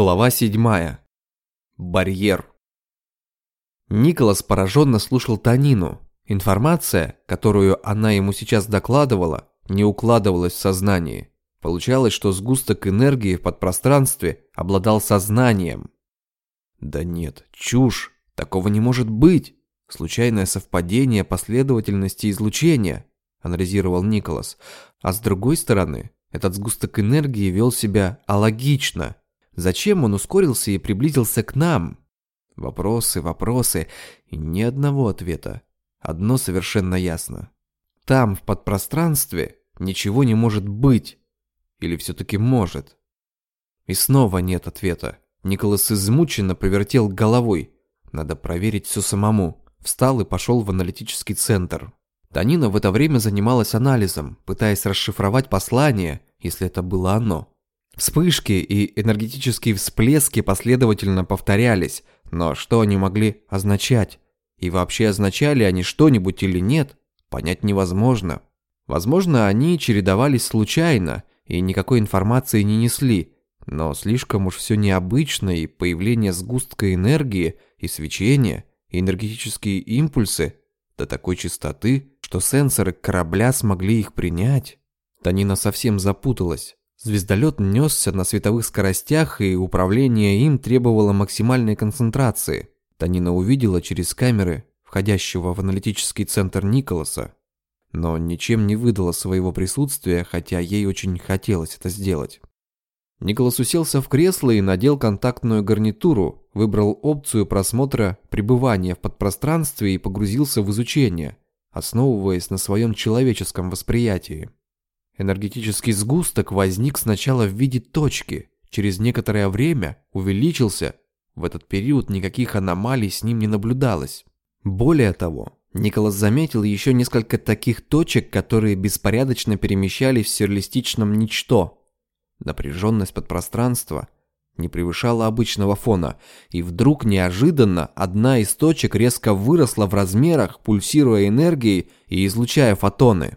Глава 7. Барьер. Николас пораженно слушал Танину. Информация, которую она ему сейчас докладывала, не укладывалась в сознание. Получалось, что сгусток энергии в подпространстве обладал сознанием. Да нет, чушь, такого не может быть. Случайное совпадение последовательности излучения, анализировал Николас. А с другой стороны, этот сгусток энергии вел себя алогично – Зачем он ускорился и приблизился к нам? Вопросы, вопросы и ни одного ответа. Одно совершенно ясно. Там, в подпространстве, ничего не может быть. Или все-таки может? И снова нет ответа. Николас измученно повертел головой. Надо проверить все самому. Встал и пошел в аналитический центр. Танина в это время занималась анализом, пытаясь расшифровать послание, если это было оно. Вспышки и энергетические всплески последовательно повторялись, но что они могли означать? И вообще означали они что-нибудь или нет, понять невозможно. Возможно, они чередовались случайно и никакой информации не несли, но слишком уж все необычно, и появление сгустка энергии, и свечения, и энергетические импульсы до такой частоты, что сенсоры корабля смогли их принять. Танина совсем запуталась. Звездолет несся на световых скоростях, и управление им требовало максимальной концентрации. Танина увидела через камеры входящего в аналитический центр Николаса, но ничем не выдала своего присутствия, хотя ей очень хотелось это сделать. Николас уселся в кресло и надел контактную гарнитуру, выбрал опцию просмотра пребывания в подпространстве и погрузился в изучение, основываясь на своем человеческом восприятии. Энергетический сгусток возник сначала в виде точки, через некоторое время увеличился. В этот период никаких аномалий с ним не наблюдалось. Более того, Николас заметил еще несколько таких точек, которые беспорядочно перемещались в сюрреалистичном ничто. Напряженность подпространства не превышала обычного фона, и вдруг неожиданно одна из точек резко выросла в размерах, пульсируя энергией и излучая фотоны.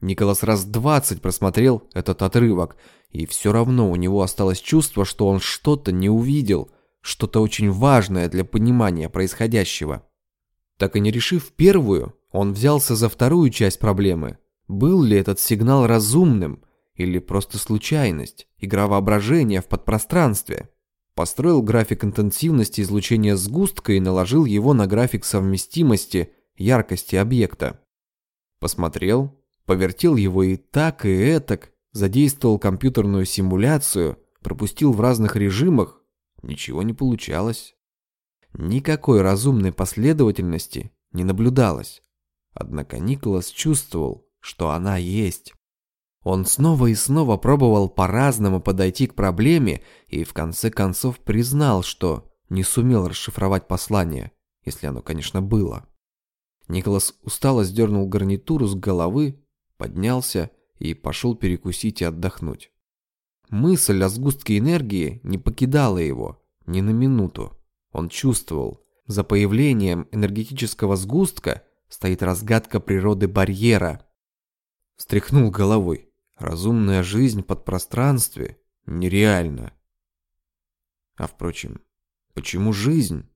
Николас раз двадцать просмотрел этот отрывок, и все равно у него осталось чувство, что он что-то не увидел, что-то очень важное для понимания происходящего. Так и не решив первую, он взялся за вторую часть проблемы. Был ли этот сигнал разумным или просто случайность, игра воображения в подпространстве? Построил график интенсивности излучения сгустка и наложил его на график совместимости яркости объекта. Посмотрел, Повертел его и так, и этак, задействовал компьютерную симуляцию, пропустил в разных режимах. Ничего не получалось. Никакой разумной последовательности не наблюдалось. Однако Николас чувствовал, что она есть. Он снова и снова пробовал по-разному подойти к проблеме и в конце концов признал, что не сумел расшифровать послание, если оно, конечно, было. Николас устало сдернул гарнитуру с головы поднялся и пошел перекусить и отдохнуть. Мысль о сгустке энергии не покидала его ни на минуту. Он чувствовал, за появлением энергетического сгустка стоит разгадка природы барьера. Встряхнул головой. Разумная жизнь под пространстве нереальна. А впрочем, почему жизнь?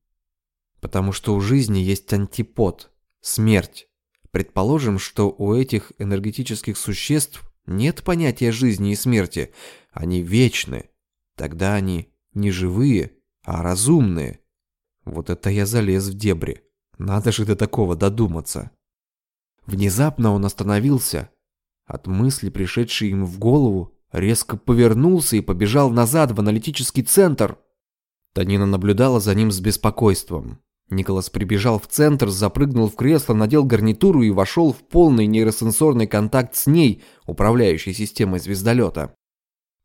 Потому что у жизни есть антипод – смерть. Предположим, что у этих энергетических существ нет понятия жизни и смерти. Они вечны. Тогда они не живые, а разумные. Вот это я залез в дебри. Надо же до такого додуматься. Внезапно он остановился. От мысли, пришедшей ему в голову, резко повернулся и побежал назад в аналитический центр. Танина наблюдала за ним с беспокойством. Николас прибежал в центр, запрыгнул в кресло, надел гарнитуру и вошел в полный нейросенсорный контакт с ней, управляющей системой звездолета.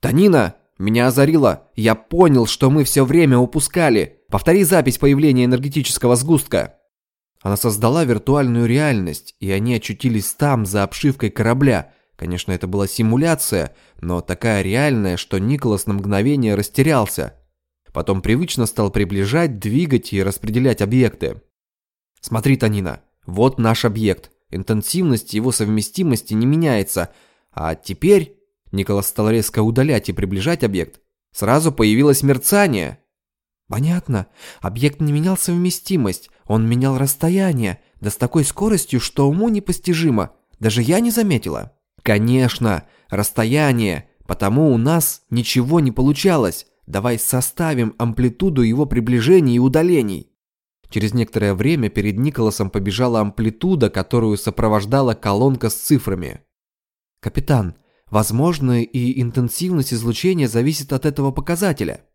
«Танина! Меня озарило! Я понял, что мы все время упускали! Повтори запись появления энергетического сгустка!» Она создала виртуальную реальность, и они очутились там, за обшивкой корабля. Конечно, это была симуляция, но такая реальная, что Николас на мгновение растерялся – Потом привычно стал приближать, двигать и распределять объекты. Смотри, Танина, вот наш объект. Интенсивность его совместимости не меняется. А теперь Николас стал резко удалять и приближать объект. Сразу появилось мерцание. Понятно. Объект не менял совместимость, он менял расстояние, да с такой скоростью, что уму непостижимо. Даже я не заметила. Конечно, расстояние, потому у нас ничего не получалось. Давай составим амплитуду его приближений и удалений. Через некоторое время перед Николасом побежала амплитуда, которую сопровождала колонка с цифрами. «Капитан, возможно, и интенсивность излучения зависит от этого показателя».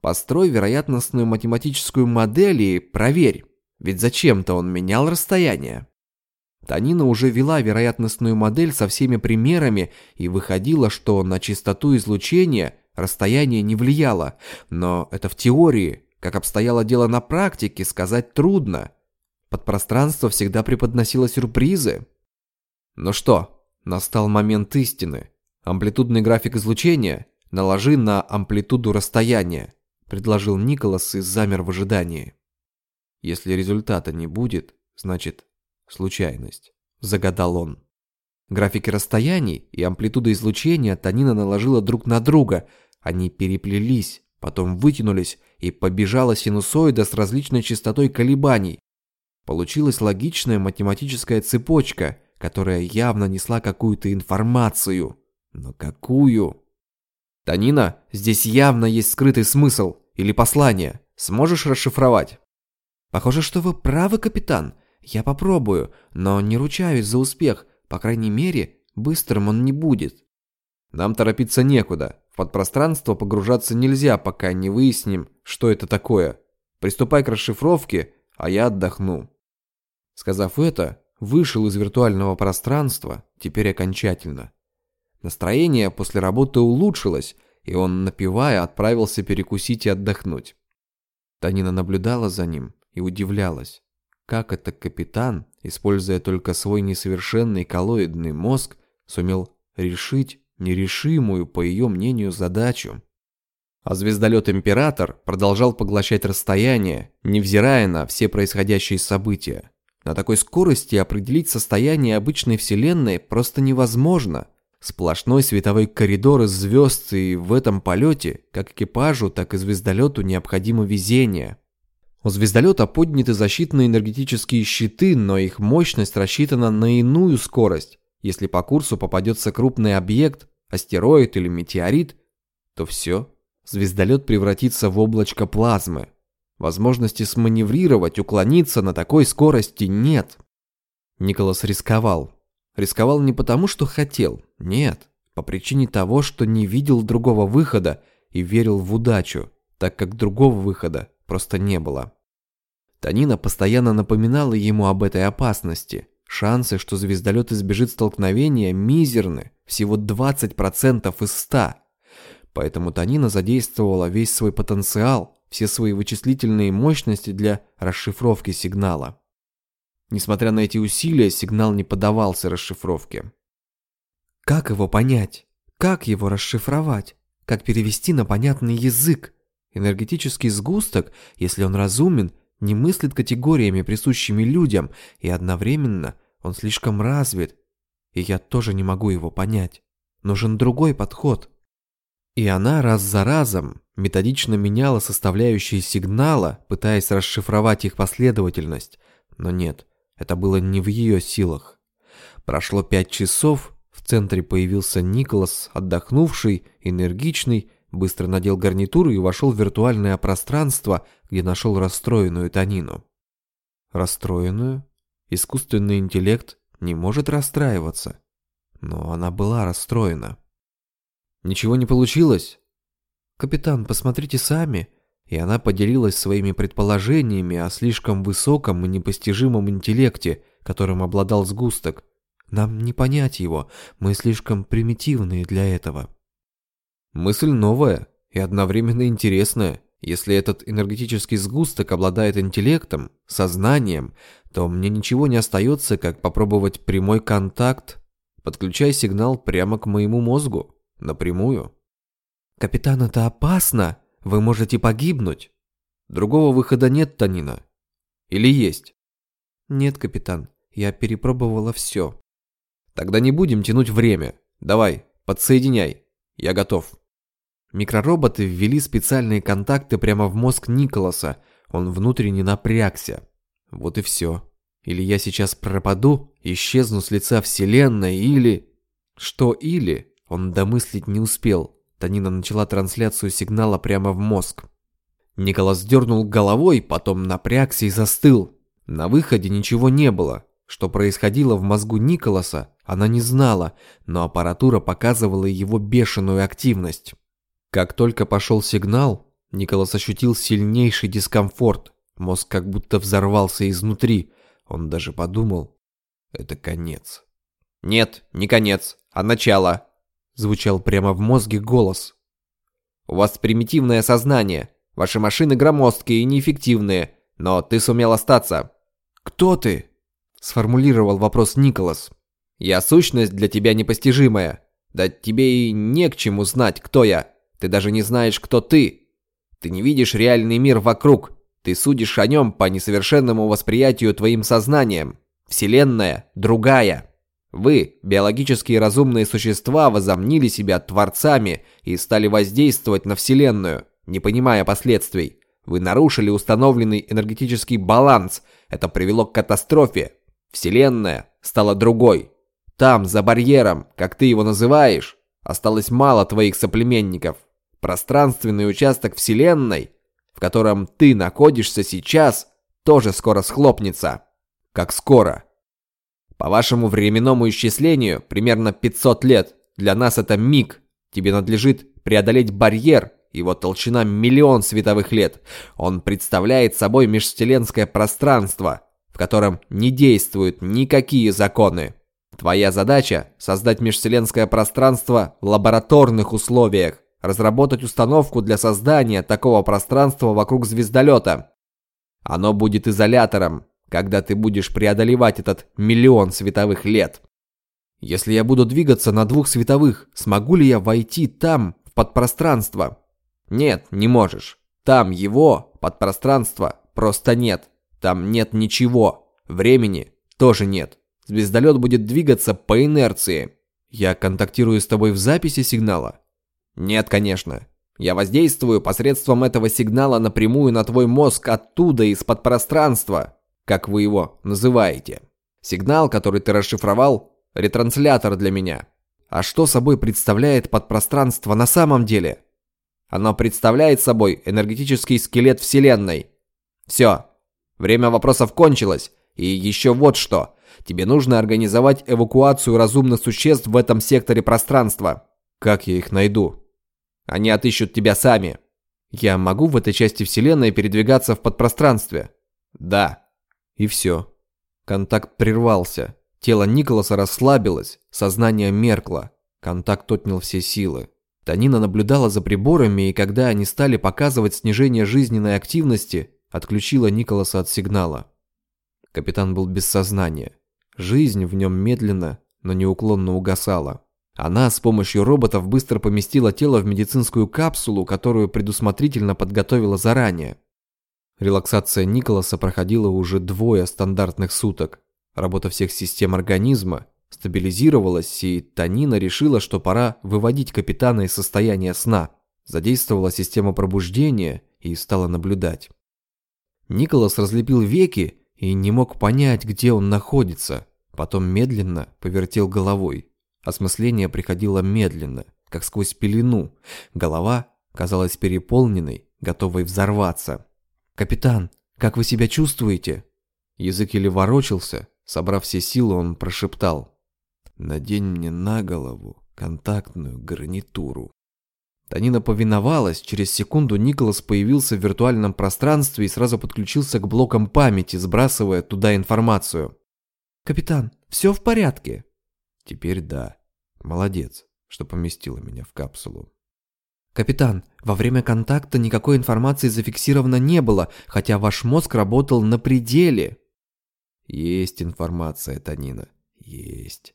«Построй вероятностную математическую модель и проверь, ведь зачем-то он менял расстояние». Танина уже вела вероятностную модель со всеми примерами и выходило, что на частоту излучения расстояние не влияло, но это в теории – как обстояло дело на практике, сказать трудно. Подпространство всегда преподносило сюрпризы. Ну что, настал момент истины. Амплитудный график излучения наложи на амплитуду расстояния, предложил Николас и замер в ожидании. Если результата не будет, значит случайность, загадал он. Графики расстояний и амплитуды излучения Танина наложила друг на друга, они переплелись, потом вытянулись и побежала синусоида с различной частотой колебаний. Получилась логичная математическая цепочка, которая явно несла какую-то информацию. Но какую? Танина, здесь явно есть скрытый смысл или послание. Сможешь расшифровать? Похоже, что вы правы, капитан. Я попробую, но не ручаюсь за успех. По крайней мере, быстрым он не будет. Нам торопиться некуда. В подпространство погружаться нельзя, пока не выясним, что это такое. Приступай к расшифровке, а я отдохну. Сказав это, вышел из виртуального пространства, теперь окончательно. Настроение после работы улучшилось, и он, напивая, отправился перекусить и отдохнуть. Танина наблюдала за ним и удивлялась, как это капитан, используя только свой несовершенный коллоидный мозг, сумел решить нерешимую, по ее мнению, задачу. А звездолет «Император» продолжал поглощать расстояние, невзирая на все происходящие события. На такой скорости определить состояние обычной Вселенной просто невозможно. Сплошной световой коридор из звезд, и в этом полете, как экипажу, так и звездолету необходимо везение. У звездолета подняты защитные энергетические щиты, но их мощность рассчитана на иную скорость. Если по курсу попадется крупный объект, астероид или метеорит, то все, звездолет превратится в облачко плазмы. Возможности сманеврировать, уклониться на такой скорости нет. Николас рисковал. Рисковал не потому, что хотел, нет, по причине того, что не видел другого выхода и верил в удачу, так как другого выхода просто не было. Танина постоянно напоминала ему об этой опасности. Шансы, что звездолет избежит столкновения, мизерны, всего 20% из 100. Поэтому Танина задействовала весь свой потенциал, все свои вычислительные мощности для расшифровки сигнала. Несмотря на эти усилия, сигнал не поддавался расшифровке. Как его понять? Как его расшифровать? Как перевести на понятный язык? Энергетический сгусток, если он разумен, не мыслит категориями, присущими людям, и одновременно он слишком развит, и я тоже не могу его понять. Нужен другой подход. И она раз за разом методично меняла составляющие сигнала, пытаясь расшифровать их последовательность. Но нет, это было не в ее силах. Прошло пять часов, в центре появился Николас, отдохнувший, энергичный, быстро надел гарнитуру и вошел в виртуальное пространство, где нашел расстроенную Танину. Расстроенную? Искусственный интеллект не может расстраиваться. Но она была расстроена. Ничего не получилось? Капитан, посмотрите сами. И она поделилась своими предположениями о слишком высоком и непостижимом интеллекте, которым обладал сгусток. Нам не понять его, мы слишком примитивные для этого. Мысль новая и одновременно интересная. Если этот энергетический сгусток обладает интеллектом, сознанием, то мне ничего не остается, как попробовать прямой контакт Подключай сигнал прямо к моему мозгу. Напрямую. «Капитан, это опасно! Вы можете погибнуть!» «Другого выхода нет, Танина. Или есть?» «Нет, капитан. Я перепробовала все». «Тогда не будем тянуть время. Давай, подсоединяй. Я готов». Микророботы ввели специальные контакты прямо в мозг Николаса. Он внутренне напрягся. Вот и все. Или я сейчас пропаду, исчезну с лица Вселенной, или... Что или? Он домыслить не успел. Танина начала трансляцию сигнала прямо в мозг. Николас дернул головой, потом напрягся и застыл. На выходе ничего не было. Что происходило в мозгу Николаса, она не знала, но аппаратура показывала его бешеную активность. Как только пошел сигнал, Николас ощутил сильнейший дискомфорт. Мозг как будто взорвался изнутри. Он даже подумал, это конец. «Нет, не конец, а начало», — звучал прямо в мозге голос. «У вас примитивное сознание. Ваши машины громоздкие и неэффективные, но ты сумел остаться». «Кто ты?» — сформулировал вопрос Николас. «Я сущность для тебя непостижимая. Да тебе и не к чему знать, кто я. Ты даже не знаешь, кто ты. Ты не видишь реальный мир вокруг. Ты судишь о нем по несовершенному восприятию твоим сознанием. Вселенная другая. Вы, биологические разумные существа, возомнили себя творцами и стали воздействовать на Вселенную, не понимая последствий. Вы нарушили установленный энергетический баланс. Это привело к катастрофе. Вселенная стала другой. Там, за барьером, как ты его называешь, осталось мало твоих соплеменников. Пространственный участок Вселенной в котором ты находишься сейчас, тоже скоро схлопнется. Как скоро? По вашему временному исчислению, примерно 500 лет. Для нас это миг. Тебе надлежит преодолеть барьер, его толщина миллион световых лет. Он представляет собой межвселенское пространство, в котором не действуют никакие законы. Твоя задача – создать межвселенское пространство в лабораторных условиях, разработать установку для создания такого пространства вокруг звездолета. Оно будет изолятором, когда ты будешь преодолевать этот миллион световых лет. Если я буду двигаться на двух световых, смогу ли я войти там, в подпространство? Нет, не можешь. Там его, подпространства, просто нет. Там нет ничего. Времени тоже нет. Звездолет будет двигаться по инерции. Я контактирую с тобой в записи сигнала. Нет, конечно. Я воздействую посредством этого сигнала напрямую на твой мозг оттуда, из-под пространства, как вы его называете. Сигнал, который ты расшифровал, ретранслятор для меня. А что собой представляет подпространство на самом деле? Оно представляет собой энергетический скелет Вселенной. Все. Время вопросов кончилось. И еще вот что. Тебе нужно организовать эвакуацию разумных существ в этом секторе пространства. Как я их найду? Они отыщут тебя сами. Я могу в этой части Вселенной передвигаться в подпространстве? Да. И все. Контакт прервался. Тело Николаса расслабилось, сознание меркло. Контакт отнял все силы. Танина наблюдала за приборами, и когда они стали показывать снижение жизненной активности, отключила Николаса от сигнала. Капитан был без сознания. Жизнь в нем медленно, но неуклонно угасала. Она с помощью роботов быстро поместила тело в медицинскую капсулу, которую предусмотрительно подготовила заранее. Релаксация Николаса проходила уже двое стандартных суток. Работа всех систем организма стабилизировалась, и Танина решила, что пора выводить капитана из состояния сна. Задействовала систему пробуждения и стала наблюдать. Николас разлепил веки и не мог понять, где он находится. Потом медленно повертел головой. Осмысление приходило медленно, как сквозь пелену. Голова казалась переполненной, готовой взорваться. «Капитан, как вы себя чувствуете?» Язык еле ворочался, собрав все силы, он прошептал. «Надень мне на голову контактную гарнитуру». Танина повиновалась, через секунду Николас появился в виртуальном пространстве и сразу подключился к блокам памяти, сбрасывая туда информацию. «Капитан, все в порядке?» Теперь да. Молодец, что поместила меня в капсулу. «Капитан, во время контакта никакой информации зафиксировано не было, хотя ваш мозг работал на пределе». «Есть информация, Танина, есть».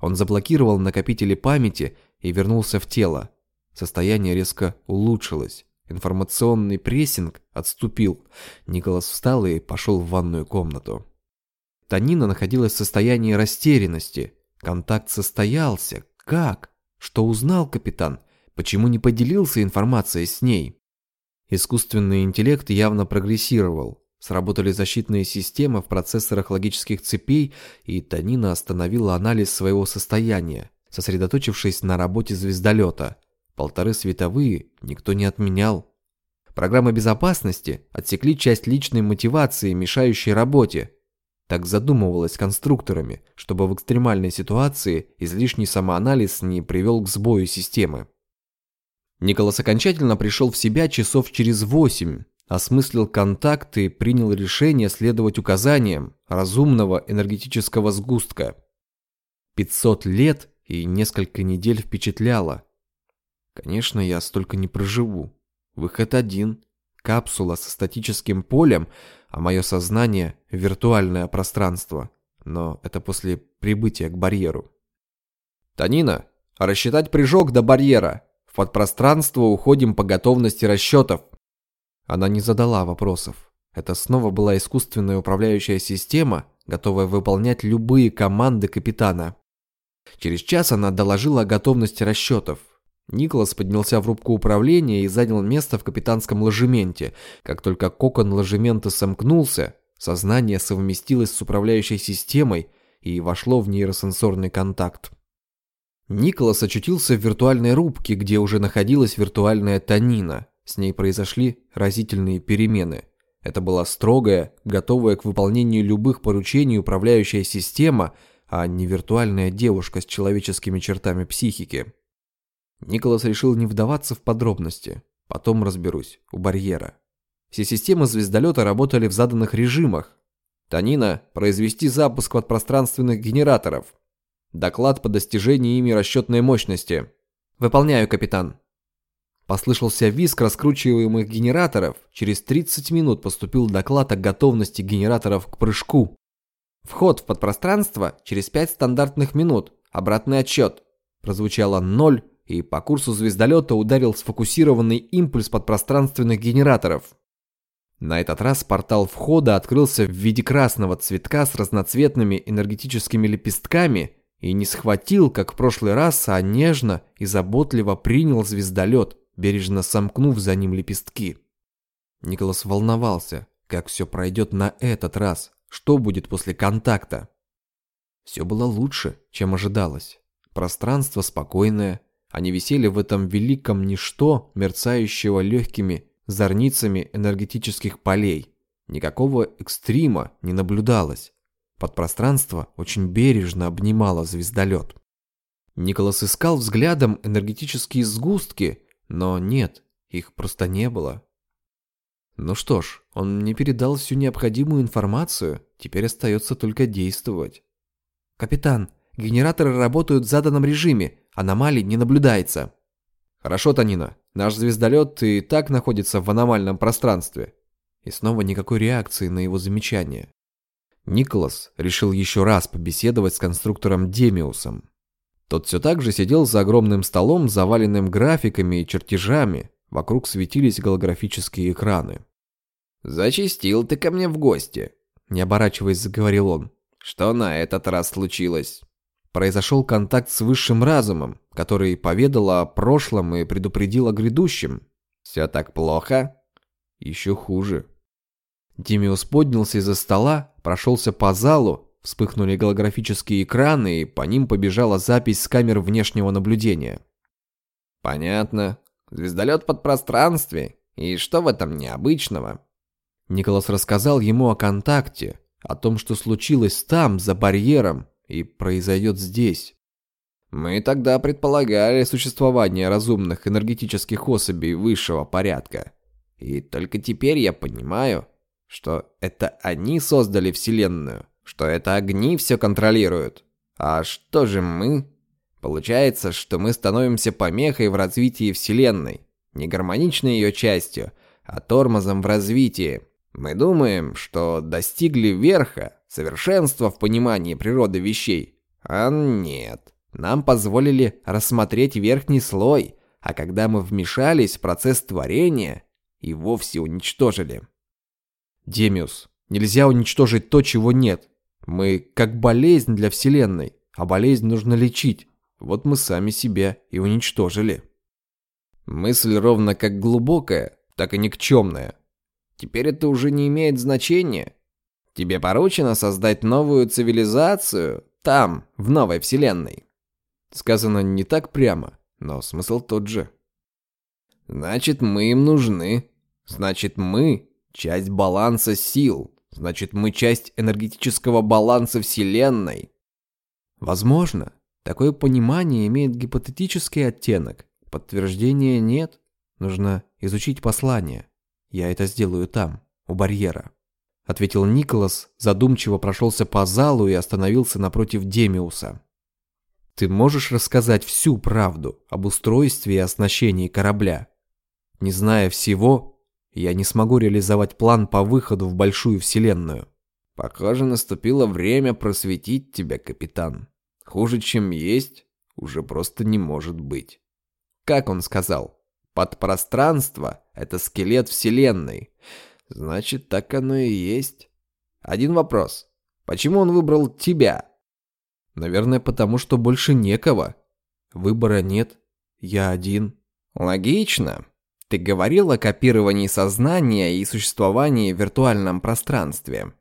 Он заблокировал накопители памяти и вернулся в тело. Состояние резко улучшилось. Информационный прессинг отступил. Николас встал и пошел в ванную комнату. Танина находилась в состоянии растерянности. Контакт состоялся. Как? Что узнал капитан? Почему не поделился информацией с ней? Искусственный интеллект явно прогрессировал. Сработали защитные системы в процессорах логических цепей, и Танина остановила анализ своего состояния, сосредоточившись на работе звездолета. Полторы световые никто не отменял. Программы безопасности отсекли часть личной мотивации, мешающей работе. Так задумывалось конструкторами, чтобы в экстремальной ситуации излишний самоанализ не привел к сбою системы. Николас окончательно пришел в себя часов через восемь, осмыслил контакты и принял решение следовать указаниям разумного энергетического сгустка. 500 лет и несколько недель впечатляло. Конечно, я столько не проживу. Выход один. Капсула со статическим полем, а мое сознание – виртуальное пространство. Но это после прибытия к барьеру. «Танина, рассчитать прыжок до барьера!» В подпространство уходим по готовности расчетов. Она не задала вопросов. Это снова была искусственная управляющая система, готовая выполнять любые команды капитана. Через час она доложила о готовности расчетов. Николас поднялся в рубку управления и занял место в капитанском ложементе. Как только кокон ложемента сомкнулся, сознание совместилось с управляющей системой и вошло в нейросенсорный контакт. Николас очутился в виртуальной рубке, где уже находилась виртуальная Танина. С ней произошли разительные перемены. Это была строгая, готовая к выполнению любых поручений управляющая система, а не виртуальная девушка с человеческими чертами психики. Николас решил не вдаваться в подробности. Потом разберусь, у барьера. Все системы звездолета работали в заданных режимах. Танина, произвести запуск подпространственных генераторов – Доклад по достижении ими расчетной мощности. Выполняю, капитан. Послышался визг раскручиваемых генераторов. Через 30 минут поступил доклад о готовности генераторов к прыжку. Вход в подпространство через 5 стандартных минут. Обратный отсчет. Прозвучало 0, и по курсу звездолета ударил сфокусированный импульс подпространственных генераторов. На этот раз портал входа открылся в виде красного цветка с разноцветными энергетическими лепестками и не схватил, как в прошлый раз, а нежно и заботливо принял звездолет, бережно сомкнув за ним лепестки. Николас волновался, как все пройдет на этот раз, что будет после контакта. Все было лучше, чем ожидалось. Пространство спокойное, они висели в этом великом ничто, мерцающего легкими зорницами энергетических полей. Никакого экстрима не наблюдалось. Подпространство очень бережно обнимало звездолет. Николас искал взглядом энергетические сгустки, но нет, их просто не было. Ну что ж, он мне передал всю необходимую информацию, теперь остается только действовать. «Капитан, генераторы работают в заданном режиме, аномалий не наблюдается». «Хорошо, Танина, наш звездолет и так находится в аномальном пространстве». И снова никакой реакции на его замечание. Николас решил еще раз побеседовать с конструктором Демиусом. Тот все так же сидел за огромным столом, заваленным графиками и чертежами. Вокруг светились голографические экраны. «Зачистил ты ко мне в гости», — не оборачиваясь, заговорил он. «Что на этот раз случилось?» Произошел контакт с высшим разумом, который поведал о прошлом и предупредил о грядущем. «Все так плохо?» «Еще хуже», Демиус поднялся из-за стола, прошелся по залу, вспыхнули голографические экраны, и по ним побежала запись с камер внешнего наблюдения. «Понятно. Звездолет под пространстве. И что в этом необычного?» Николас рассказал ему о контакте, о том, что случилось там, за барьером, и произойдет здесь. Мы тогда предполагали существование разумных энергетических особей высшего порядка. И только теперь я понимаю, что это они создали Вселенную, что это огни все контролируют. А что же мы? Получается, что мы становимся помехой в развитии Вселенной, не гармоничной ее частью, а тормозом в развитии. Мы думаем, что достигли верха, совершенства в понимании природы вещей. А нет. Нам позволили рассмотреть верхний слой, а когда мы вмешались в процесс творения, и вовсе уничтожили. Демиус, нельзя уничтожить то, чего нет. Мы как болезнь для Вселенной, а болезнь нужно лечить. Вот мы сами себя и уничтожили. Мысль ровно как глубокая, так и никчемная. Теперь это уже не имеет значения. Тебе поручено создать новую цивилизацию там, в новой вселенной. Сказано не так прямо, но смысл тот же. Значит, мы им нужны. Значит, мы – часть баланса сил. Значит, мы часть энергетического баланса Вселенной. Возможно, такое понимание имеет гипотетический оттенок. Подтверждения нет. Нужно изучить послание. Я это сделаю там, у барьера. Ответил Николас, задумчиво прошелся по залу и остановился напротив Демиуса. Ты можешь рассказать всю правду об устройстве и оснащении корабля? Не зная всего, я не смогу реализовать план по выходу в большую вселенную. Похоже, наступило время просветить тебя, капитан. Хуже, чем есть, уже просто не может быть. Как он сказал? Подпространство — это скелет Вселенной. Значит, так оно и есть. Один вопрос. Почему он выбрал тебя? Наверное, потому что больше некого. Выбора нет. Я один. Логично. Ты говорил о копировании сознания и существовании в виртуальном пространстве.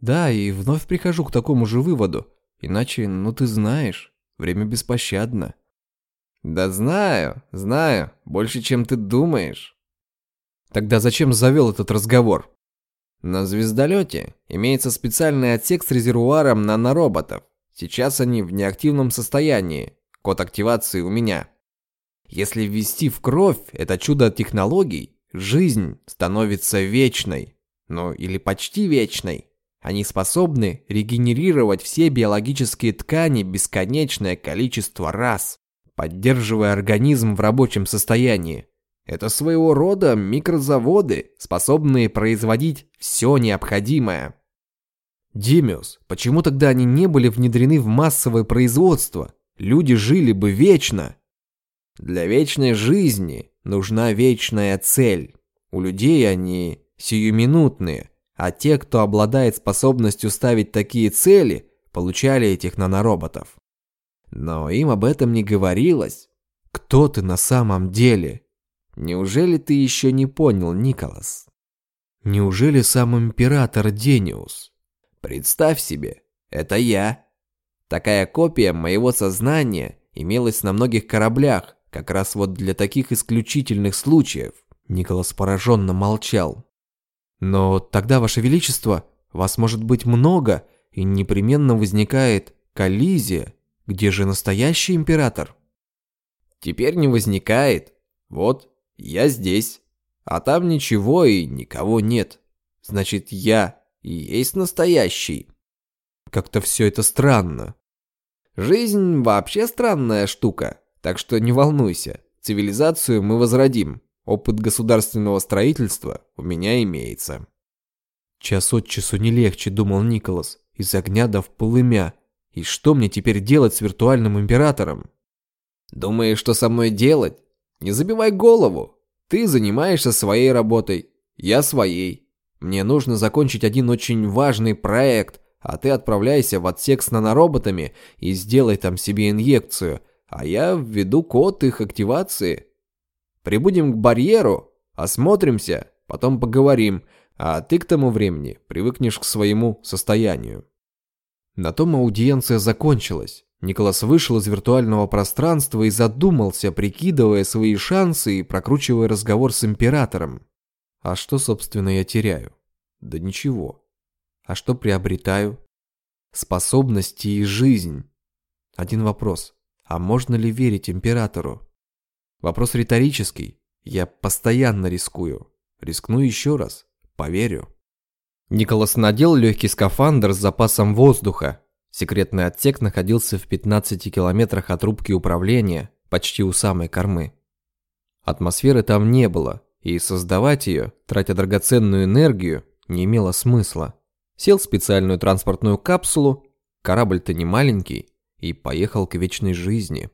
Да, и вновь прихожу к такому же выводу. Иначе, ну ты знаешь, время беспощадно. Да знаю, знаю, больше, чем ты думаешь. Тогда зачем завел этот разговор? На звездолете имеется специальный отсек с резервуаром нанороботов. Сейчас они в неактивном состоянии. Код активации у меня. Если ввести в кровь это чудо технологий, жизнь становится вечной. Ну, или почти вечной. Они способны регенерировать все биологические ткани бесконечное количество раз поддерживая организм в рабочем состоянии. Это своего рода микрозаводы, способные производить все необходимое. Демиус, почему тогда они не были внедрены в массовое производство? Люди жили бы вечно. Для вечной жизни нужна вечная цель. У людей они сиюминутные, а те, кто обладает способностью ставить такие цели, получали этих нанороботов. Но им об этом не говорилось. Кто ты на самом деле? Неужели ты еще не понял, Николас? Неужели сам император Дениус? Представь себе, это я. Такая копия моего сознания имелась на многих кораблях, как раз вот для таких исключительных случаев. Николас пораженно молчал. Но тогда, Ваше Величество, вас может быть много, и непременно возникает коллизия где же настоящий император? Теперь не возникает. Вот, я здесь. А там ничего и никого нет. Значит, я и есть настоящий. Как-то все это странно. Жизнь вообще странная штука. Так что не волнуйся. Цивилизацию мы возродим. Опыт государственного строительства у меня имеется. Час от часу не легче, думал Николас, из огня до полымя, и что мне теперь делать с виртуальным императором? Думаешь, что со мной делать? Не забивай голову. Ты занимаешься своей работой, я своей. Мне нужно закончить один очень важный проект, а ты отправляйся в отсек с нанороботами и сделай там себе инъекцию, а я введу код их активации. Прибудем к барьеру, осмотримся, потом поговорим, а ты к тому времени привыкнешь к своему состоянию. На том аудиенция закончилась. Николас вышел из виртуального пространства и задумался, прикидывая свои шансы и прокручивая разговор с императором. А что, собственно, я теряю? Да ничего. А что приобретаю? Способности и жизнь. Один вопрос. А можно ли верить императору? Вопрос риторический. Я постоянно рискую. Рискну еще раз. Поверю. Николас надел легкий скафандр с запасом воздуха. Секретный отсек находился в 15 километрах от рубки управления, почти у самой кормы. Атмосферы там не было, и создавать ее, тратя драгоценную энергию, не имело смысла. Сел в специальную транспортную капсулу, корабль-то не маленький, и поехал к вечной жизни.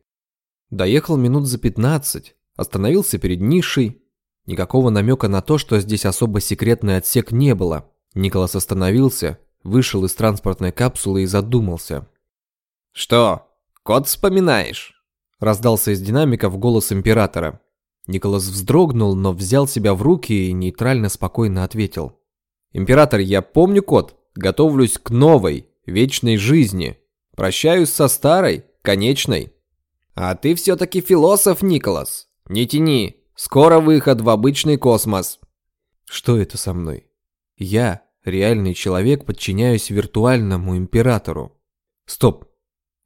Доехал минут за 15, остановился перед нишей. Никакого намека на то, что здесь особо секретный отсек не было – Николас остановился, вышел из транспортной капсулы и задумался. «Что, кот вспоминаешь?» Раздался из динамиков голос императора. Николас вздрогнул, но взял себя в руки и нейтрально спокойно ответил. «Император, я помню код. Готовлюсь к новой, вечной жизни. Прощаюсь со старой, конечной». «А ты все-таки философ, Николас. Не тяни. Скоро выход в обычный космос». «Что это со мной? Я, реальный человек, подчиняюсь виртуальному императору. Стоп.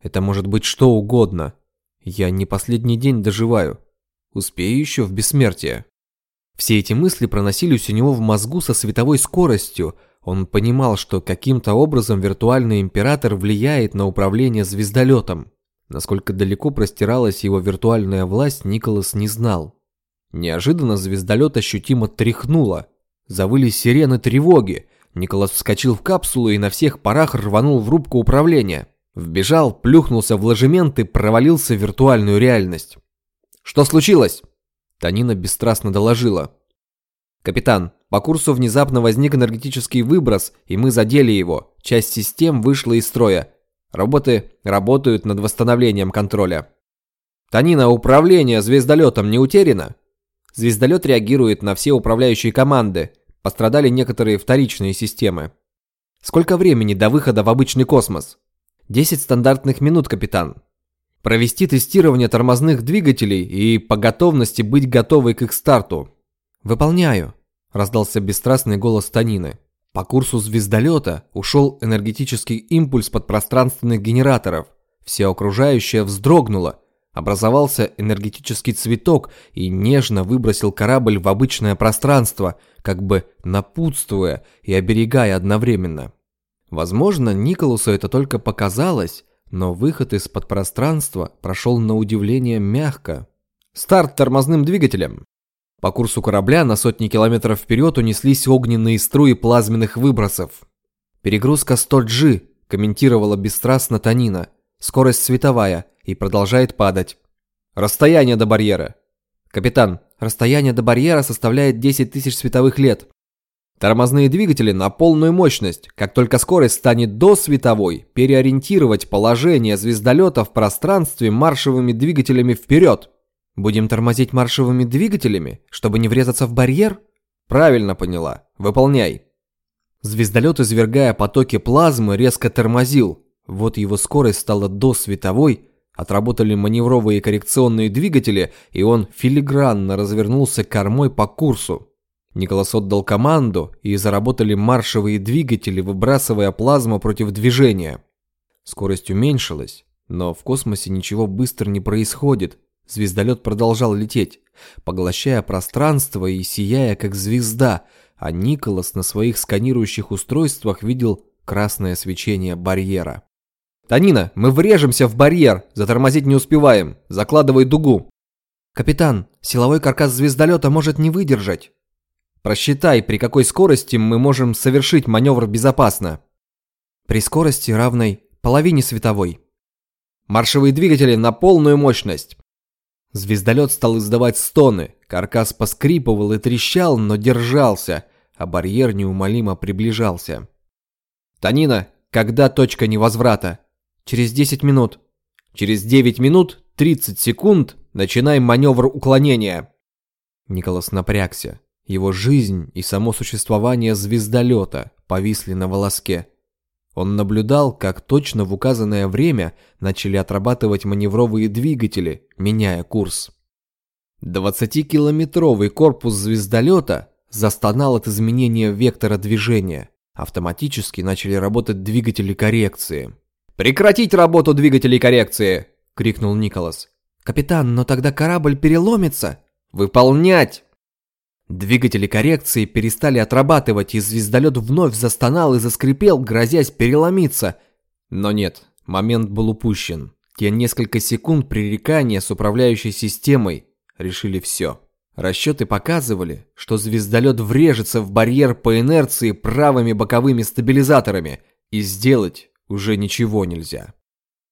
Это может быть что угодно. Я не последний день доживаю. Успею еще в бессмертие. Все эти мысли проносились у него в мозгу со световой скоростью. Он понимал, что каким-то образом виртуальный император влияет на управление звездолетом. Насколько далеко простиралась его виртуальная власть, Николас не знал. Неожиданно звездолет ощутимо тряхнуло. Завыли сирены тревоги. Николас вскочил в капсулу и на всех парах рванул в рубку управления. Вбежал, плюхнулся в ложемент и провалился в виртуальную реальность. «Что случилось?» Танина бесстрастно доложила. «Капитан, по курсу внезапно возник энергетический выброс, и мы задели его. Часть систем вышла из строя. Роботы работают над восстановлением контроля». «Танина, управление звездолетом не утеряно?» Звездолет реагирует на все управляющие команды. Пострадали некоторые вторичные системы. Сколько времени до выхода в обычный космос? 10 стандартных минут, капитан провести тестирование тормозных двигателей и по готовности быть готовой к их старту. «Выполняю», – раздался бесстрастный голос Танины. По курсу звездолета ушел энергетический импульс подпространственных генераторов. Все окружающее вздрогнуло, образовался энергетический цветок и нежно выбросил корабль в обычное пространство, как бы напутствуя и оберегая одновременно. Возможно, Николасу это только показалось, но выход из-под пространства прошел на удивление мягко. Старт тормозным двигателем. По курсу корабля на сотни километров вперед унеслись огненные струи плазменных выбросов. «Перегрузка 100G», – комментировала бесстрастно Танина. «Скорость световая и продолжает падать». «Расстояние до барьера». «Капитан, расстояние до барьера составляет 10 тысяч световых лет. Тормозные двигатели на полную мощность. Как только скорость станет до световой, переориентировать положение звездолета в пространстве маршевыми двигателями вперед. Будем тормозить маршевыми двигателями, чтобы не врезаться в барьер? Правильно поняла. Выполняй. Звездолет, извергая потоки плазмы, резко тормозил. Вот его скорость стала до световой, отработали маневровые коррекционные двигатели, и он филигранно развернулся кормой по курсу. Николас отдал команду, и заработали маршевые двигатели, выбрасывая плазму против движения. Скорость уменьшилась, но в космосе ничего быстро не происходит. Звездолет продолжал лететь, поглощая пространство и сияя как звезда, а Николас на своих сканирующих устройствах видел красное свечение барьера. «Танина, мы врежемся в барьер! Затормозить не успеваем! Закладывай дугу!» «Капитан, силовой каркас звездолета может не выдержать!» Просчитай, при какой скорости мы можем совершить маневр безопасно. При скорости, равной половине световой. Маршевые двигатели на полную мощность. Звездолет стал издавать стоны, каркас поскрипывал и трещал, но держался, а барьер неумолимо приближался. «Танина, когда точка невозврата?» «Через 10 минут». «Через 9 минут, 30 секунд, начинаем маневр уклонения». Николас напрягся. Его жизнь и само существование звездолета повисли на волоске. Он наблюдал, как точно в указанное время начали отрабатывать маневровые двигатели, меняя курс. 20-километровый корпус звездолета застонал от изменения вектора движения. Автоматически начали работать двигатели коррекции. «Прекратить работу двигателей коррекции!» — крикнул Николас. «Капитан, но тогда корабль переломится!» «Выполнять!» Двигатели коррекции перестали отрабатывать, и звездолет вновь застонал и заскрипел, грозясь переломиться. Но нет, момент был упущен. Те несколько секунд пререкания с управляющей системой решили все. Расчеты показывали, что звездолет врежется в барьер по инерции правыми боковыми стабилизаторами, и сделать уже ничего нельзя.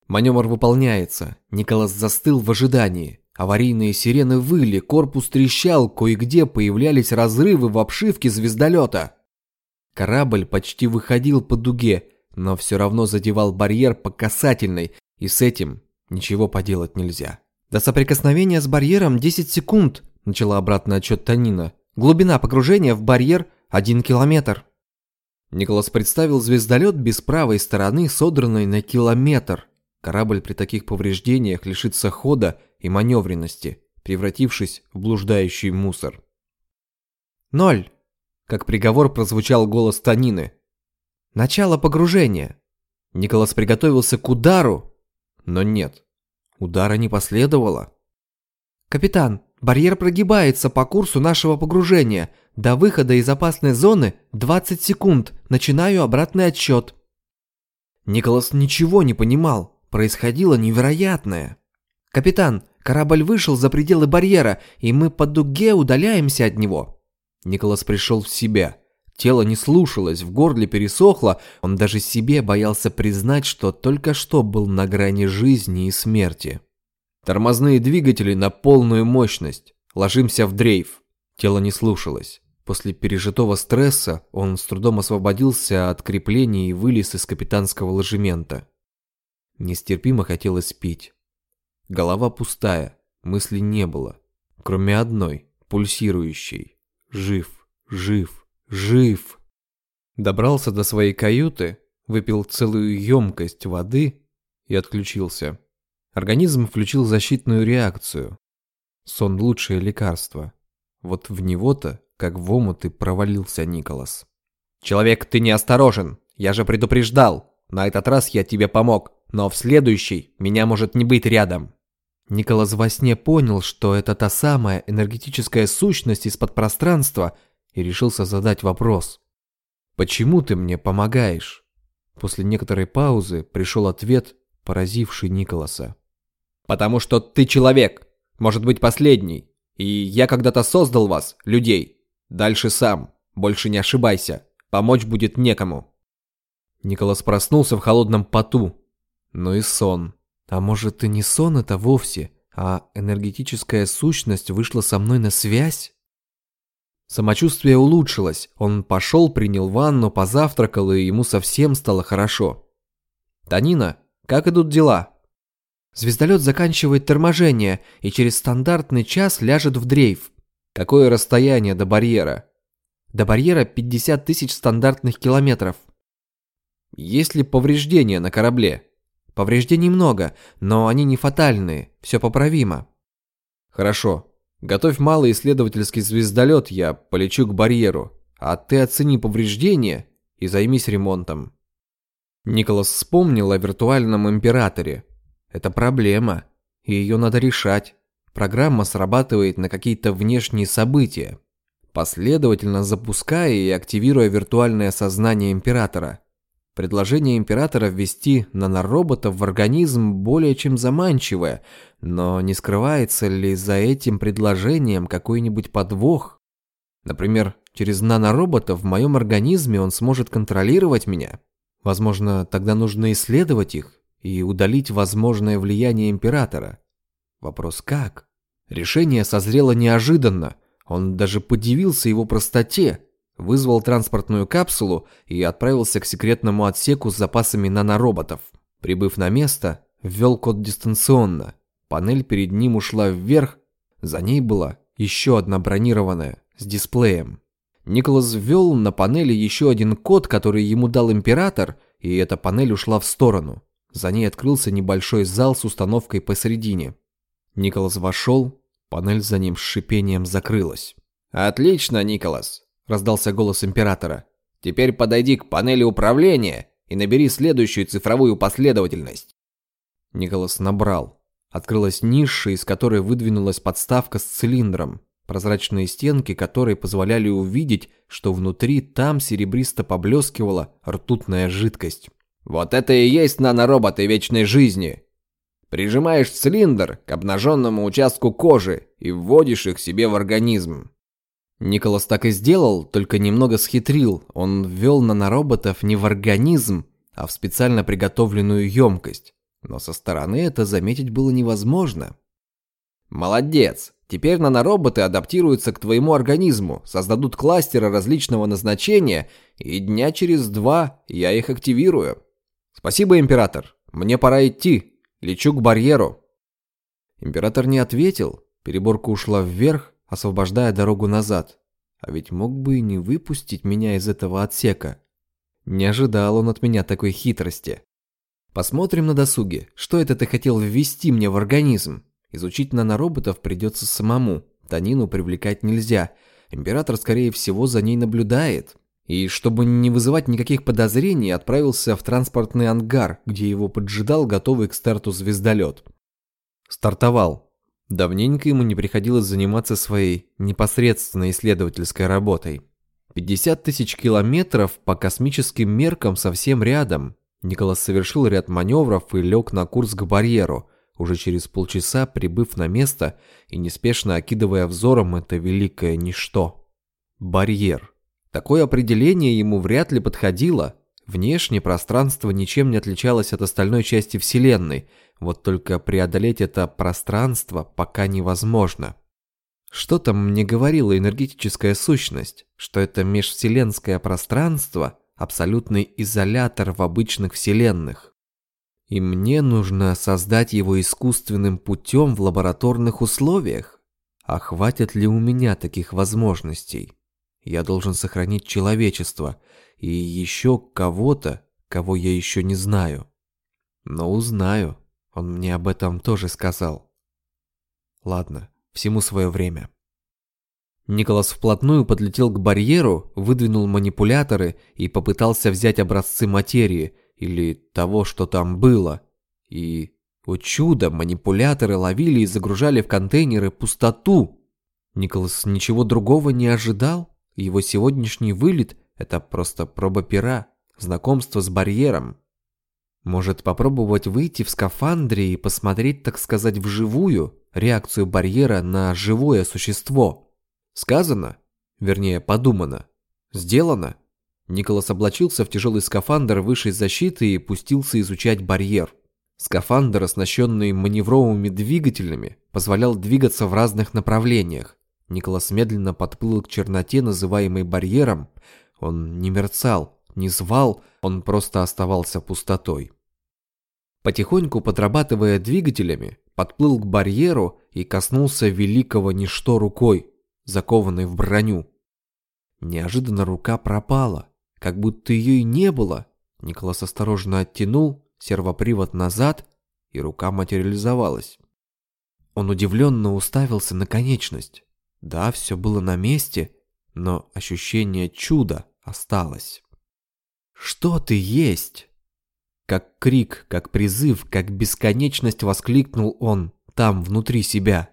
Маневр выполняется. Николас застыл в ожидании. Аварийные сирены выли, корпус трещал, кое-где появлялись разрывы в обшивке звездолета. Корабль почти выходил по дуге, но все равно задевал барьер по касательной, и с этим ничего поделать нельзя. До соприкосновения с барьером 10 секунд, начала обратный отчет Танина. «Глубина погружения в барьер – один километр». Николас представил звездолет без правой стороны, содранной на километр. Корабль при таких повреждениях лишится хода и маневренности, превратившись в блуждающий мусор. «Ноль!» – как приговор прозвучал голос Танины. «Начало погружения!» Николас приготовился к удару, но нет, удара не последовало. «Капитан, барьер прогибается по курсу нашего погружения. До выхода из опасной зоны 20 секунд. Начинаю обратный отсчет». Николас ничего не понимал. Происходило невероятное. «Капитан, корабль вышел за пределы барьера, и мы по дуге удаляемся от него». Николас пришел в себя. Тело не слушалось, в горле пересохло, он даже себе боялся признать, что только что был на грани жизни и смерти. Тормозные двигатели на полную мощность. Ложимся в дрейф. Тело не слушалось. После пережитого стресса он с трудом освободился от креплений и вылез из капитанского ложемента. Нестерпимо хотелось пить. Голова пустая, мыслей не было. Кроме одной, пульсирующей. Жив, жив, жив. Добрался до своей каюты, выпил целую емкость воды и отключился. Организм включил защитную реакцию. Сон – лучшее лекарство. Вот в него-то как в омут и провалился Николас. «Человек, ты неосторожен! Я же предупреждал! На этот раз я тебе помог, но в следующий меня может не быть рядом!» Николас во сне понял, что это та самая энергетическая сущность из-под пространства, и решился задать вопрос. «Почему ты мне помогаешь?» После некоторой паузы пришел ответ, поразивший Николаса. «Потому что ты человек, может быть последний, и я когда-то создал вас, людей, Дальше сам. Больше не ошибайся. Помочь будет некому. Николас проснулся в холодном поту. Ну и сон. А может и не сон это вовсе, а энергетическая сущность вышла со мной на связь? Самочувствие улучшилось. Он пошел, принял ванну, позавтракал, и ему совсем стало хорошо. «Танина, как идут дела?» Звездолет заканчивает торможение и через стандартный час ляжет в дрейф. Какое расстояние до барьера? До барьера 50 тысяч стандартных километров. Есть ли повреждения на корабле? Повреждений много, но они не фатальные, все поправимо. Хорошо. Готовь малый исследовательский звездолет, я полечу к барьеру, а ты оцени повреждения и займись ремонтом. Николас вспомнил о виртуальном императоре. Это проблема, и ее надо решать. Программа срабатывает на какие-то внешние события, последовательно запуская и активируя виртуальное сознание императора. Предложение императора ввести нанороботов в организм более чем заманчивое, но не скрывается ли за этим предложением какой-нибудь подвох? Например, через нанороботов в моем организме он сможет контролировать меня. Возможно, тогда нужно исследовать их и удалить возможное влияние императора. Вопрос как? Решение созрело неожиданно. Он даже подивился его простоте. Вызвал транспортную капсулу и отправился к секретному отсеку с запасами нанороботов. Прибыв на место, ввел код дистанционно. Панель перед ним ушла вверх, за ней была еще одна бронированная, с дисплеем. Николас ввел на панели еще один код, который ему дал император, и эта панель ушла в сторону. За ней открылся небольшой зал с установкой посередине. Николас вошел, панель за ним с шипением закрылась. «Отлично, Николас!» – раздался голос императора. «Теперь подойди к панели управления и набери следующую цифровую последовательность». Николас набрал. Открылась ниша, из которой выдвинулась подставка с цилиндром, прозрачные стенки которой позволяли увидеть, что внутри там серебристо поблескивала ртутная жидкость. «Вот это и есть нанороботы вечной жизни!» Прижимаешь цилиндр к обнаженному участку кожи и вводишь их себе в организм. Николас так и сделал, только немного схитрил. Он ввел нанороботов не в организм, а в специально приготовленную емкость. Но со стороны это заметить было невозможно. Молодец! Теперь нанороботы адаптируются к твоему организму, создадут кластеры различного назначения, и дня через два я их активирую. Спасибо, император. Мне пора идти. Лечу к барьеру». Император не ответил. Переборка ушла вверх, освобождая дорогу назад. А ведь мог бы и не выпустить меня из этого отсека. Не ожидал он от меня такой хитрости. Посмотрим на досуге, что это ты хотел ввести мне в организм. Изучить нанороботов придется самому. Танину привлекать нельзя. Император, скорее всего, за ней наблюдает. И чтобы не вызывать никаких подозрений, отправился в транспортный ангар, где его поджидал готовый к старту звездолет. Стартовал. Давненько ему не приходилось заниматься своей непосредственной исследовательской работой. 50 тысяч километров по космическим меркам совсем рядом. Николас совершил ряд маневров и лег на курс к барьеру, уже через полчаса прибыв на место и неспешно окидывая взором это великое ничто. Барьер. Такое определение ему вряд ли подходило. Внешне пространство ничем не отличалось от остальной части Вселенной, вот только преодолеть это пространство пока невозможно. Что-то мне говорила энергетическая сущность, что это межвселенское пространство – абсолютный изолятор в обычных вселенных. И мне нужно создать его искусственным путем в лабораторных условиях. А хватит ли у меня таких возможностей? Я должен сохранить человечество и еще кого-то, кого я еще не знаю. Но узнаю, он мне об этом тоже сказал. Ладно, всему свое время. Николас вплотную подлетел к барьеру, выдвинул манипуляторы и попытался взять образцы материи или того, что там было. И, о чудо, манипуляторы ловили и загружали в контейнеры пустоту. Николас ничего другого не ожидал. Его сегодняшний вылет – это просто проба пера, знакомство с барьером. Может попробовать выйти в скафандре и посмотреть, так сказать, вживую реакцию барьера на живое существо – Сказано, вернее подумано, сделано. Николас облачился в тяжелый скафандр высшей защиты и пустился изучать барьер. Скафандр, оснащенный маневровыми двигателями, позволял двигаться в разных направлениях. Николас медленно подплыл к черноте, называемой барьером. Он не мерцал, не звал, он просто оставался пустотой. Потихоньку подрабатывая двигателями, подплыл к барьеру и коснулся великого ничто рукой, закованной в броню. Неожиданно рука пропала, как будто ее и не было. Николас осторожно оттянул сервопривод назад, и рука материализовалась. Он удивленно уставился на конечность. Да, все было на месте, но ощущение чуда осталось. «Что ты есть?» Как крик, как призыв, как бесконечность воскликнул он там, внутри себя.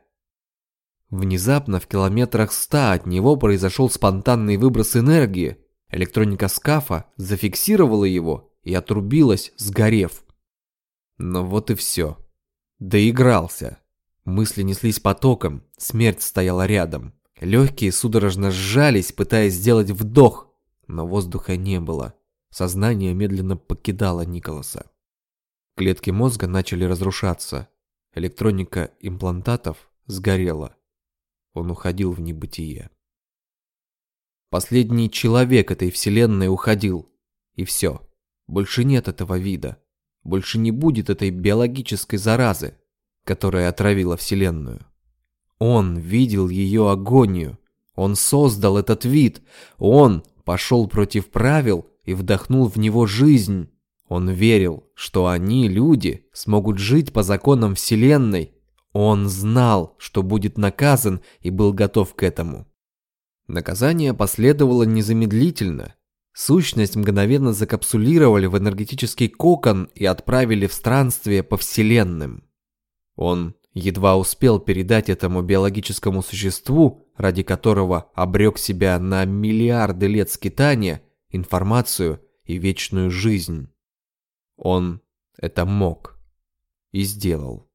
Внезапно в километрах ста от него произошел спонтанный выброс энергии. Электроника скафа зафиксировала его и отрубилась, сгорев. Но вот и все. Доигрался. Мысли неслись потоком, смерть стояла рядом. Легкие судорожно сжались, пытаясь сделать вдох, но воздуха не было. Сознание медленно покидало Николаса. Клетки мозга начали разрушаться. Электроника имплантатов сгорела. Он уходил в небытие. Последний человек этой вселенной уходил. И все. Больше нет этого вида. Больше не будет этой биологической заразы, которая отравила вселенную. Он видел ее агонию. Он создал этот вид. Он пошел против правил и вдохнул в него жизнь. Он верил, что они, люди, смогут жить по законам Вселенной он знал, что будет наказан и был готов к этому. Наказание последовало незамедлительно. Сущность мгновенно закапсулировали в энергетический кокон и отправили в странствие по вселенным. Он едва успел передать этому биологическому существу, ради которого обрек себя на миллиарды лет скитания, информацию и вечную жизнь. Он это мог и сделал.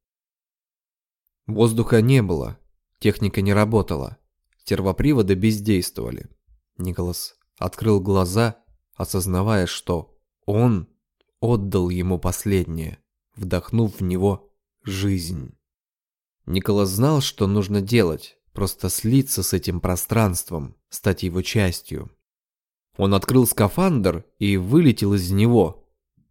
Воздуха не было, техника не работала, сервоприводы бездействовали. Николас открыл глаза, осознавая, что он отдал ему последнее, вдохнув в него жизнь. Николас знал, что нужно делать, просто слиться с этим пространством, стать его частью. Он открыл скафандр и вылетел из него.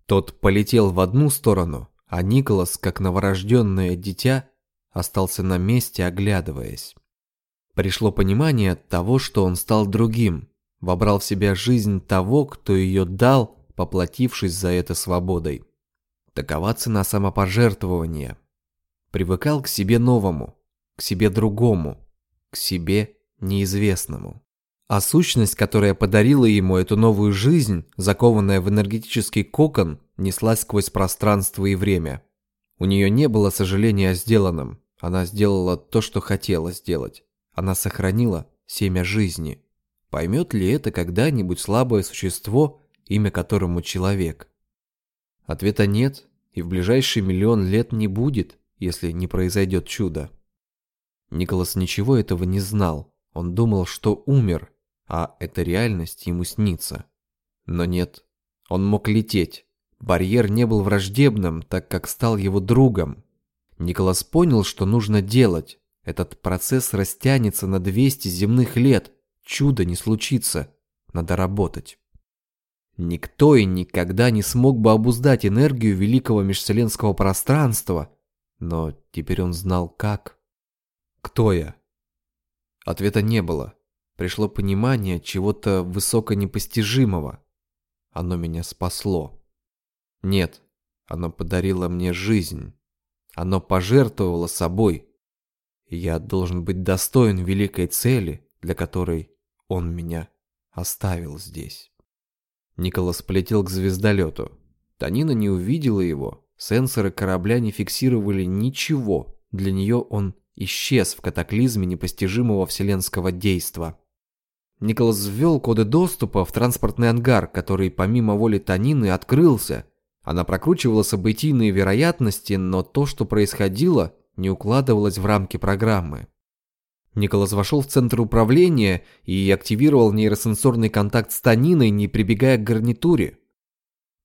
Тот полетел в одну сторону, а Николас, как новорожденное дитя, остался на месте, оглядываясь. Пришло понимание того, что он стал другим, вобрал в себя жизнь того, кто ее дал, поплатившись за это свободой. Такова цена самопожертвования. Привыкал к себе новому, к себе другому, к себе неизвестному. А сущность, которая подарила ему эту новую жизнь, закованная в энергетический кокон, неслась сквозь пространство и время. У нее не было сожаления о сделанном. Она сделала то, что хотела сделать. Она сохранила семя жизни. Поймет ли это когда-нибудь слабое существо, имя которому человек? Ответа нет, и в ближайший миллион лет не будет, если не произойдет чудо. Николас ничего этого не знал. Он думал, что умер, а эта реальность ему снится. Но нет, он мог лететь. Барьер не был враждебным, так как стал его другом. Николас понял, что нужно делать. Этот процесс растянется на 200 земных лет. Чудо не случится. Надо работать. Никто и никогда не смог бы обуздать энергию великого межвселенского пространства, но теперь он знал как. Кто я? Ответа не было. Пришло понимание чего-то высоконепостижимого. Оно меня спасло. Нет, оно подарило мне жизнь. Оно пожертвовало собой. я должен быть достоин великой цели, для которой он меня оставил здесь. Николас полетел к звездолету. Танина не увидела его. Сенсоры корабля не фиксировали ничего. Для нее он исчез в катаклизме непостижимого вселенского действа. Николас ввел коды доступа в транспортный ангар, который помимо воли Танины открылся. Она прокручивала событийные вероятности, но то, что происходило, не укладывалось в рамки программы. Николас вошел в центр управления и активировал нейросенсорный контакт с Таниной, не прибегая к гарнитуре.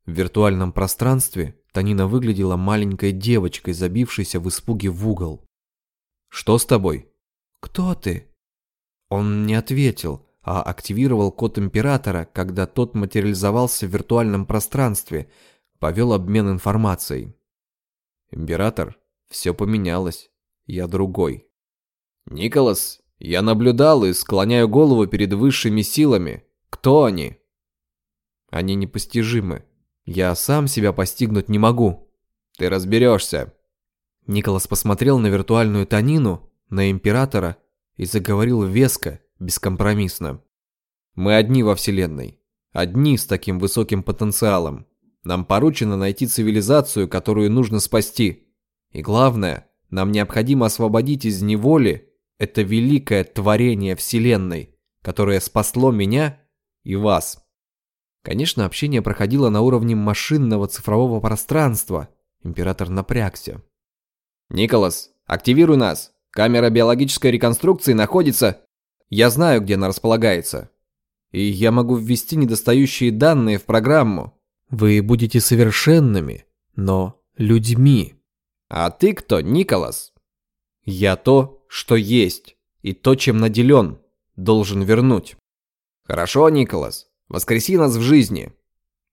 В виртуальном пространстве Танина выглядела маленькой девочкой, забившейся в испуге в угол. «Что с тобой?» «Кто ты?» Он не ответил, а активировал код Императора, когда тот материализовался в виртуальном пространстве, повел обмен информацией. «Император, все поменялось. Я другой». «Николас, я наблюдал и склоняю голову перед высшими силами. Кто они?» «Они непостижимы. Я сам себя постигнуть не могу». «Ты разберешься». Николас посмотрел на виртуальную Танину, на Императора и заговорил веско, бескомпромиссно. «Мы одни во Вселенной. Одни с таким высоким потенциалом. Нам поручено найти цивилизацию, которую нужно спасти. И главное, нам необходимо освободить из неволи это великое творение Вселенной, которое спасло меня и вас. Конечно, общение проходило на уровне машинного цифрового пространства. Император напрягся. «Николас, активируй нас. Камера биологической реконструкции находится...» «Я знаю, где она располагается. И я могу ввести недостающие данные в программу. Вы будете совершенными, но людьми». «А ты кто, Николас?» «Я то, что есть, и то, чем наделен, должен вернуть. Хорошо, Николас, воскреси нас в жизни.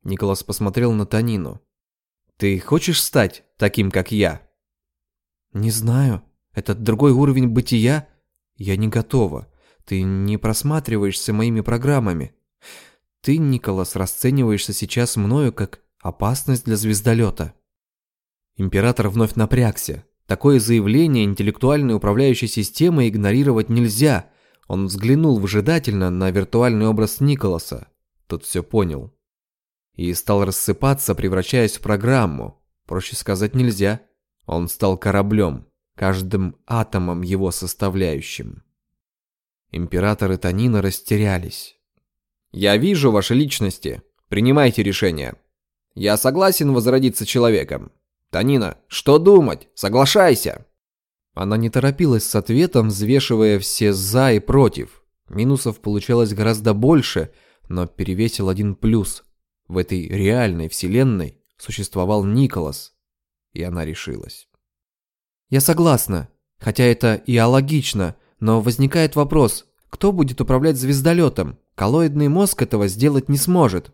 Николас посмотрел на Танину. Ты хочешь стать таким, как я? Не знаю. Этот другой уровень бытия? Я не готова. Ты не просматриваешься моими программами. Ты, Николас, расцениваешься сейчас мною как опасность для звездолета. Император вновь напрягся. Такое заявление интеллектуальной управляющей системы игнорировать нельзя. Он взглянул выжидательно на виртуальный образ Николаса. Тот все понял. И стал рассыпаться, превращаясь в программу. Проще сказать нельзя. Он стал кораблем, каждым атомом его составляющим. Императоры Танина растерялись. «Я вижу ваши личности. Принимайте решение. Я согласен возродиться человеком. «Танина, что думать? Соглашайся!» Она не торопилась с ответом, взвешивая все «за» и «против». Минусов получалось гораздо больше, но перевесил один плюс. В этой реальной вселенной существовал Николас, и она решилась. «Я согласна, хотя это и алогично, но возникает вопрос, кто будет управлять звездолетом? Коллоидный мозг этого сделать не сможет».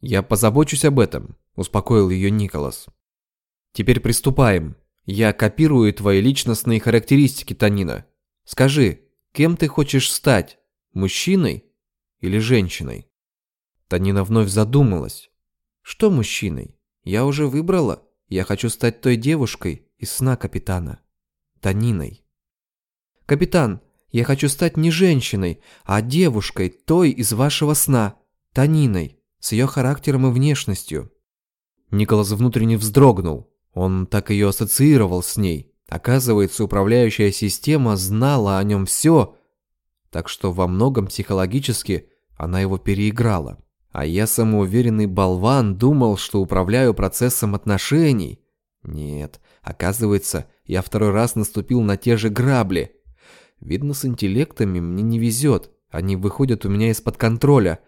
«Я позабочусь об этом», – успокоил ее Николас. Теперь приступаем. Я копирую твои личностные характеристики, Танина. Скажи, Кем ты хочешь стать? Мужчиной или женщиной? Танина вновь задумалась. Что мужчиной? Я уже выбрала. Я хочу стать той девушкой из сна капитана. Таниной. Капитан, я хочу стать не женщиной, а девушкой, той из вашего сна, Таниной, с ее характером и внешностью. Николас внутренне вздрогнул. Он так ее ассоциировал с ней. Оказывается, управляющая система знала о нем все, так что во многом психологически она его переиграла. А я самоуверенный болван думал, что управляю процессом отношений. Нет, оказывается, я второй раз наступил на те же грабли. Видно, с интеллектами мне не везет. Они выходят у меня из-под контроля.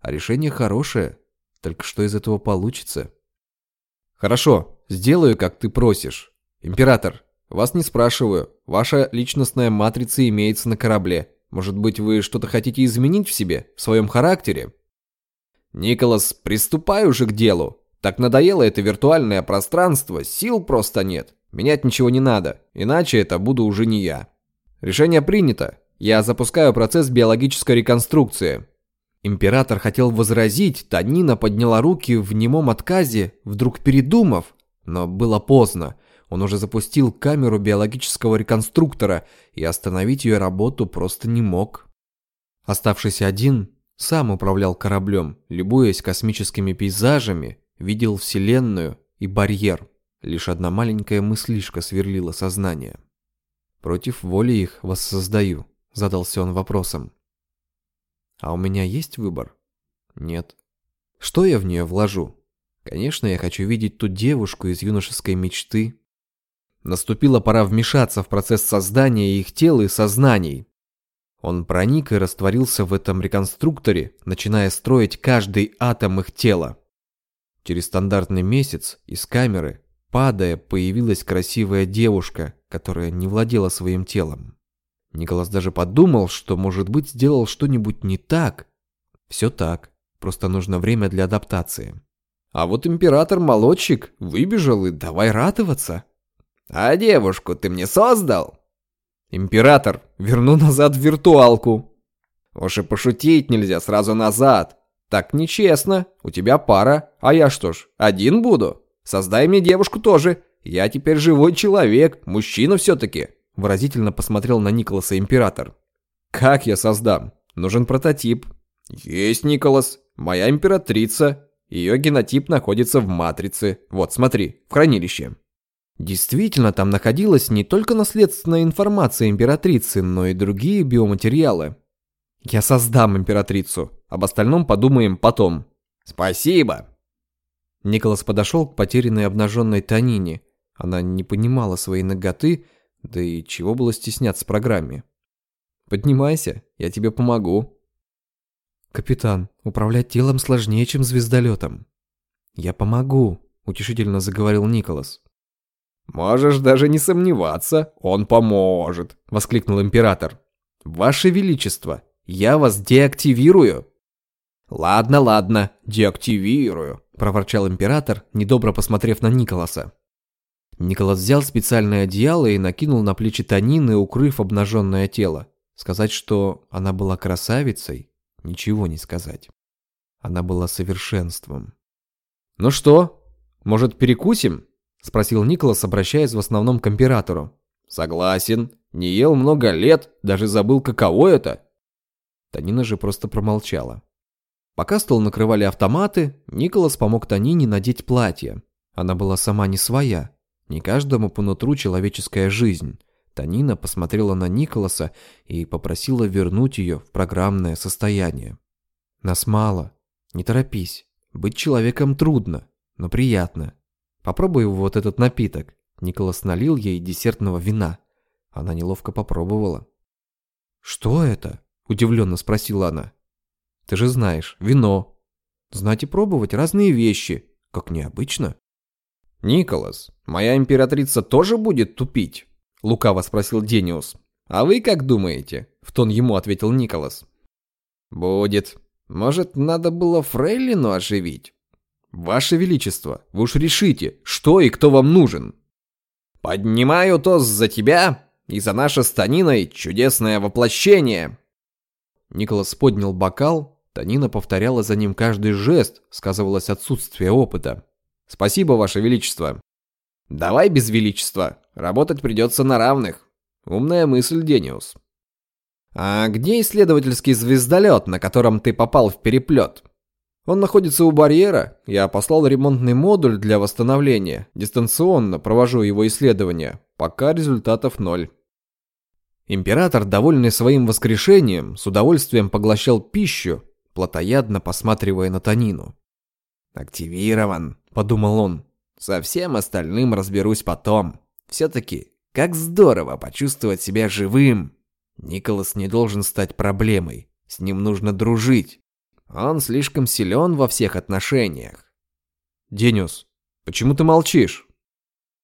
А решение хорошее. Только что из этого получится? Хорошо, сделаю, как ты просишь. Император, вас не спрашиваю. Ваша личностная матрица имеется на корабле. Может быть, вы что-то хотите изменить в себе, в своем характере? Николас, приступай уже к делу. Так надоело это виртуальное пространство, сил просто нет. Менять ничего не надо, иначе это буду уже не я. Решение принято. Я запускаю процесс биологической реконструкции. Император хотел возразить, Танина подняла руки в немом отказе, вдруг передумав, но было поздно. Он уже запустил камеру биологического реконструктора и остановить ее работу просто не мог. Оставшись один, сам управлял кораблем, любуясь космическими пейзажами, видел Вселенную и барьер. Лишь одна маленькая мыслишка сверлила сознание. «Против воли их воссоздаю», — задался он вопросом. А у меня есть выбор? Нет. Что я в нее вложу? Конечно, я хочу видеть ту девушку из юношеской мечты. Наступила пора вмешаться в процесс создания их тел и сознаний. Он проник и растворился в этом реконструкторе, начиная строить каждый атом их тела. Через стандартный месяц из камеры, падая, появилась красивая девушка, которая не владела своим телом. Николас даже подумал, что, может быть, сделал что-нибудь не так. Все так, просто нужно время для адаптации. А вот император-молодчик выбежал и давай радоваться. «А девушку ты мне создал?» «Император, верну назад виртуалку». «Уж и пошутить нельзя сразу назад. Так нечестно. У тебя пара, а я что ж, один буду? Создай мне девушку тоже. Я теперь живой человек, мужчина все-таки». Выразительно посмотрел на Николаса император. «Как я создам? Нужен прототип». «Есть, Николас. Моя императрица. Ее генотип находится в матрице. Вот, смотри, в хранилище». Действительно, там находилась не только наследственная информация императрицы, но и другие биоматериалы. Я создам императрицу. Об остальном подумаем потом. Спасибо. Николас подошел к потерянной обнаженной Танине. Она не понимала своей ноготы да и чего было стесняться программе? Поднимайся, я тебе помогу. Капитан, управлять телом сложнее, чем звездолетом. Я помогу, утешительно заговорил Николас. Можешь даже не сомневаться, он поможет, воскликнул император. Ваше величество, я вас деактивирую. Ладно, ладно, деактивирую, проворчал император, недобро посмотрев на Николаса. Николас взял специальное одеяло и накинул на плечи Танины, укрыв обнаженное тело. Сказать, что она была красавицей, ничего не сказать. Она была совершенством. «Ну что, может, перекусим?» – спросил Николас, обращаясь в основном к императору. «Согласен. Не ел много лет, даже забыл, каково это». Танина же просто промолчала. Пока стол накрывали автоматы, Николас помог Танине надеть платье. Она была сама не своя, не каждому по нутру человеческая жизнь. Танина посмотрела на Николаса и попросила вернуть ее в программное состояние. Нас мало. Не торопись. Быть человеком трудно, но приятно. Попробуй вот этот напиток. Николас налил ей десертного вина. Она неловко попробовала. «Что это?» – удивленно спросила она. «Ты же знаешь, вино. Знать и пробовать разные вещи. Как необычно». «Николас, моя императрица тоже будет тупить?» – лукаво спросил Дениус. «А вы как думаете?» – в тон ему ответил Николас. «Будет. Может, надо было Фрейлину оживить?» «Ваше Величество, вы уж решите, что и кто вам нужен». «Поднимаю тост за тебя, и за наше с чудесное воплощение!» Николас поднял бокал, Танина повторяла за ним каждый жест, сказывалось отсутствие опыта. «Спасибо, Ваше Величество!» «Давай без Величества, работать придется на равных. Умная мысль, Дениус». «А где исследовательский звездолет, на котором ты попал в переплет?» Он находится у барьера. Я послал ремонтный модуль для восстановления. Дистанционно провожу его исследования. Пока результатов ноль. Император, довольный своим воскрешением, с удовольствием поглощал пищу, плотоядно посматривая на Танину. «Активирован», — подумал он. «Со всем остальным разберусь потом. Все-таки, как здорово почувствовать себя живым. Николас не должен стать проблемой. С ним нужно дружить. Он слишком силен во всех отношениях. Дениус, почему ты молчишь?